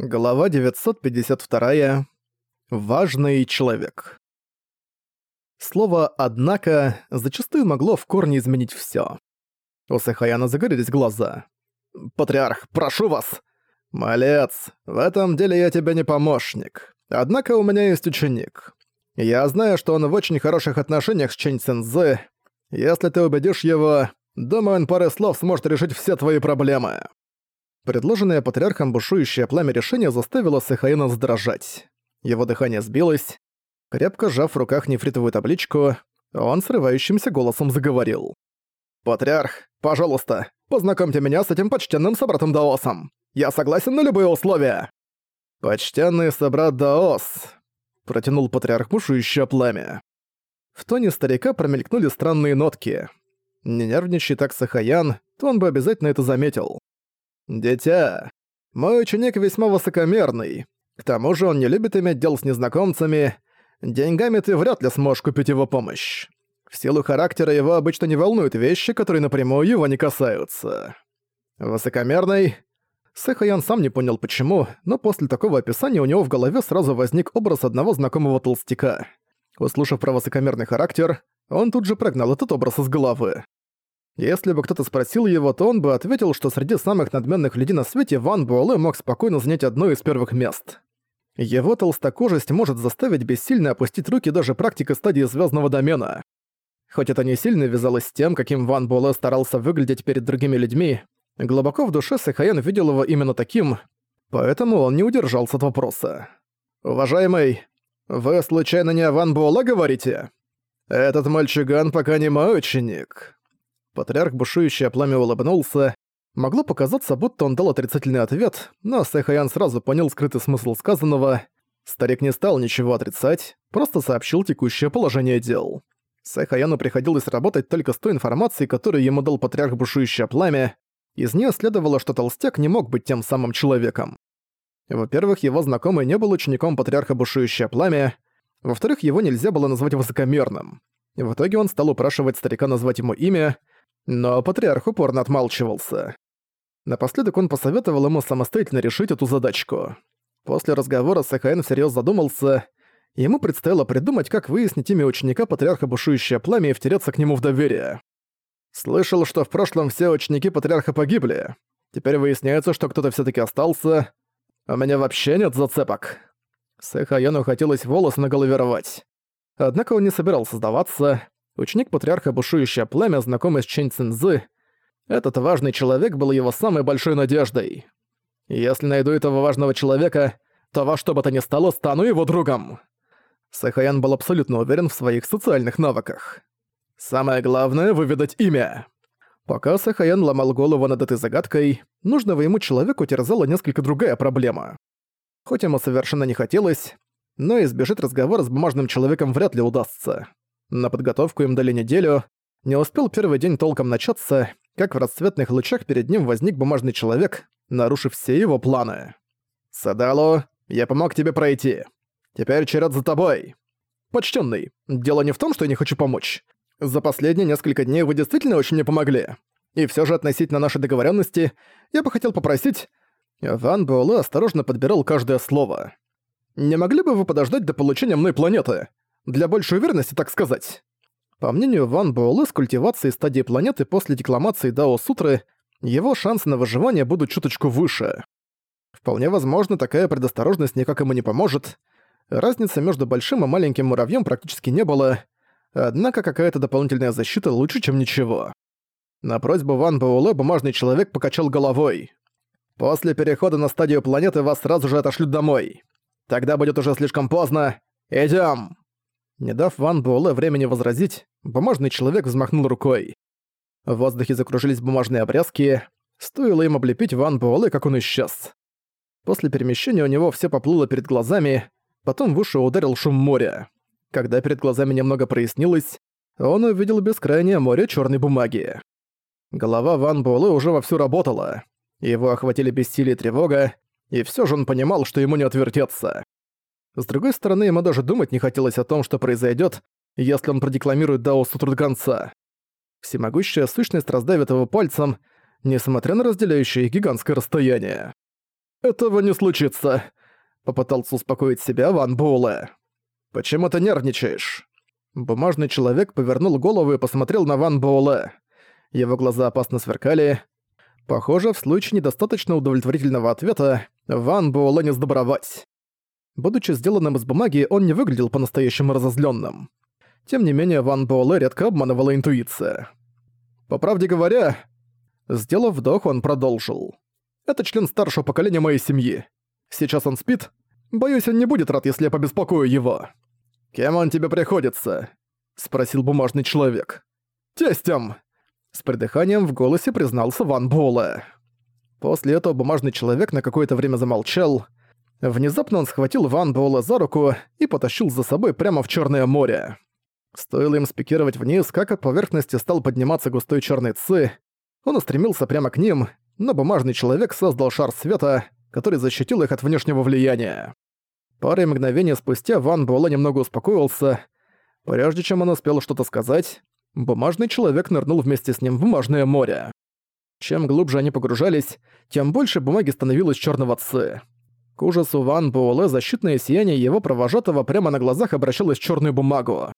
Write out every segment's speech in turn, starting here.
Глава 952. Важный человек. Слово «однако» зачастую могло в корне изменить всё. У Сахаяна загорелись глаза. «Патриарх, прошу вас!» «Малец, в этом деле я тебе не помощник. Однако у меня есть ученик. Я знаю, что он в очень хороших отношениях с Чэнь Цинзы. Если ты убедишь его, думаю, он парой слов сможет решить все твои проблемы». Предложенное патриархом бушующее пламя решения заставило Сахаина задрожать. Его дыхание сбилось. Крепко сжав в руках нефритовую табличку, он срывающимся голосом заговорил. «Патриарх, пожалуйста, познакомьте меня с этим почтенным собратом Даосом. Я согласен на любые условия». «Почтенный собрат Даос», — протянул патриарх бушующее пламя. В тоне старика промелькнули странные нотки. Не нервничай так Сахаян, то он бы обязательно это заметил. «Дитя, мой ученик весьма высокомерный. К тому же он не любит иметь дел с незнакомцами. Деньгами ты вряд ли сможешь купить его помощь. В силу характера его обычно не волнуют вещи, которые напрямую его не касаются. Высокомерный...» Сэхаян сам не понял почему, но после такого описания у него в голове сразу возник образ одного знакомого толстяка. Услышав про высокомерный характер, он тут же прогнал этот образ из головы. Если бы кто-то спросил его, то он бы ответил, что среди самых надменных людей на свете Ван Буэлэ мог спокойно занять одно из первых мест. Его толстокожесть может заставить бессильно опустить руки даже практика стадии звездного домена. Хоть это не сильно вязалось с тем, каким Ван Буэлэ старался выглядеть перед другими людьми, глубоко в душе Сэхаян видел его именно таким, поэтому он не удержался от вопроса. «Уважаемый, вы случайно не о Ван Буэлэ говорите? Этот мальчуган пока не мой ученик». Патриарх бушующее пламя улыбнулся. Могло показаться, будто он дал отрицательный ответ, но Сэхаян сразу понял скрытый смысл сказанного. Старик не стал ничего отрицать, просто сообщил текущее положение дел. Сэхаяну приходилось работать только с той информацией, которую ему дал патриарх бушующее пламя. Из нее следовало, что толстяк не мог быть тем самым человеком. Во-первых, его знакомый не был учеником патриарха бушующее пламя. Во-вторых, его нельзя было назвать высокомерным. В итоге он стал упрашивать старика назвать ему имя, но патриарх упорно отмалчивался. Напоследок он посоветовал ему самостоятельно решить эту задачку. После разговора Сахаэн всерьез задумался, ему предстояло придумать, как выяснить имя ученика патриарха Бушующее Пламя и втереться к нему в доверие. Слышал, что в прошлом все ученики патриарха погибли. Теперь выясняется, что кто-то все таки остался. У меня вообще нет зацепок. Сэхаяну хотелось волос на голове рвать. Однако он не собирался сдаваться ученик патриарха Бушующее Племя, знакомый с Чэнь Цинзы. Этот важный человек был его самой большой надеждой. Если найду этого важного человека, то во что бы то ни стало стану его другом. Сахаян был абсолютно уверен в своих социальных навыках. Самое главное — выведать имя. Пока Сахаян ломал голову над этой загадкой, нужного ему человеку терзала несколько другая проблема. Хоть ему совершенно не хотелось, но избежать разговора с бумажным человеком вряд ли удастся. На подготовку им дали неделю. Не успел первый день толком начаться, как в расцветных лучах перед ним возник бумажный человек, нарушив все его планы. «Садало, я помог тебе пройти. Теперь черед за тобой. Почтенный, дело не в том, что я не хочу помочь. За последние несколько дней вы действительно очень мне помогли. И все же относительно нашей договоренности, я бы хотел попросить...» Ван Буэлэ осторожно подбирал каждое слово. «Не могли бы вы подождать до получения мной планеты? Для большей уверенности, так сказать. По мнению Ван Буэлэ, с культивацией стадии планеты после декламации Дао Сутры, его шансы на выживание будут чуточку выше. Вполне возможно, такая предосторожность никак ему не поможет. Разницы между большим и маленьким муравьем практически не было, однако какая-то дополнительная защита лучше, чем ничего. На просьбу Ван Буэлэ бумажный человек покачал головой. «После перехода на стадию планеты вас сразу же отошлют домой. Тогда будет уже слишком поздно. Идём!» Не дав Ван Буэлэ времени возразить, бумажный человек взмахнул рукой. В воздухе закружились бумажные обрезки, стоило им облепить Ван Буэлэ, как он исчез. После перемещения у него все поплыло перед глазами, потом в уши ударил шум моря. Когда перед глазами немного прояснилось, он увидел бескрайнее море черной бумаги. Голова Ван Буэлэ уже вовсю работала. Его охватили бессилие и тревога, и все же он понимал, что ему не отвертеться. С другой стороны, ему даже думать не хотелось о том, что произойдет, если он продекламирует Дао Сутру до конца. Всемогущая сущность раздавит его пальцем, несмотря на разделяющее их гигантское расстояние. этого не случится», — попытался успокоить себя Ван Буэлэ. «Почему ты нервничаешь?» Бумажный человек повернул голову и посмотрел на Ван Буэлэ. Его глаза опасно сверкали. Похоже, в случае недостаточно удовлетворительного ответа Ван Буэлэ не сдобровать. Будучи сделанным из бумаги, он не выглядел по-настоящему разозлённым. Тем не менее, Ван Буэлэ редко обманывала интуиция. По правде говоря, сделав вдох, он продолжил. Это член старшего поколения моей семьи. Сейчас он спит. Боюсь, он не будет рад, если я побеспокою его. «Кем он тебе приходится?» — спросил бумажный человек. «Тестем!» С придыханием в голосе признался Ван Буэлэ. После этого бумажный человек на какое-то время замолчал. Внезапно он схватил Ван Буэлэ за руку и потащил за собой прямо в Черное море. Стоило им спикировать вниз, как от поверхности стал подниматься густой черный ци. Он устремился прямо к ним, но бумажный человек создал шар света, который защитил их от внешнего влияния. Парой мгновений спустя Ван Буэлэ немного успокоился. Прежде чем он успел что-то сказать, бумажный человек нырнул вместе с ним в бумажное море. Чем глубже они погружались, тем больше бумаги становилось черного ци. К ужасу Ван Буэлэ защитное сияние его провожатого прямо на глазах обращалось в черную бумагу.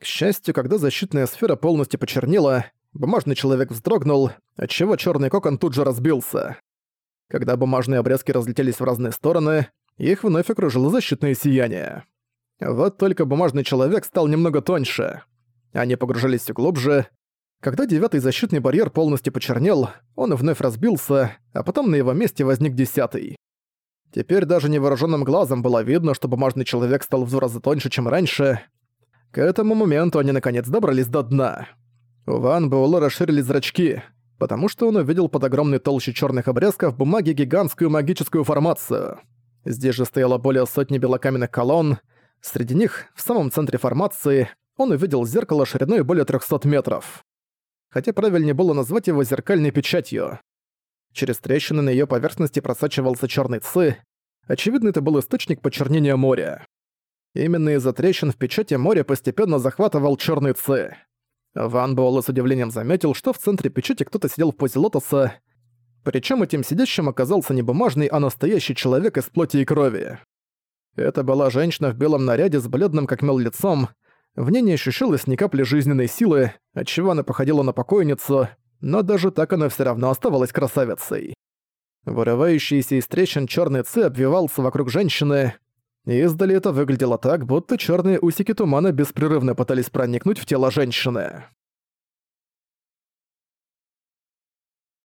К счастью, когда защитная сфера полностью почернела, бумажный человек вздрогнул, отчего черный кокон тут же разбился. Когда бумажные обрезки разлетелись в разные стороны, их вновь окружило защитное сияние. Вот только бумажный человек стал немного тоньше. Они погружались все глубже. Когда девятый защитный барьер полностью почернел, он вновь разбился, а потом на его месте возник десятый. Теперь даже невооруженным глазом было видно, что бумажный человек стал в два раза тоньше, чем раньше. К этому моменту они наконец добрались до дна. У Ван Буэлло расширились зрачки, потому что он увидел под огромной толщей черных обрезков бумаги гигантскую магическую формацию. Здесь же стояло более сотни белокаменных колонн. Среди них, в самом центре формации, он увидел зеркало шириной более 300 метров. Хотя правильнее было назвать его зеркальной печатью. Через трещины на ее поверхности просачивался черный ци. Очевидно, это был источник почернения моря. Именно из-за трещин в печати море постепенно захватывал черный ци. Ван Буэлэ с удивлением заметил, что в центре печати кто-то сидел в позе лотоса, причем этим сидящим оказался не бумажный, а настоящий человек из плоти и крови. Это была женщина в белом наряде с бледным как мел лицом. В ней не ощущалось ни капли жизненной силы, отчего она походила на покойницу, но даже так она все равно оставалась красавицей. Вырывающийся из трещин черный ци обвивался вокруг женщины, и издали это выглядело так, будто черные усики тумана беспрерывно пытались проникнуть в тело женщины.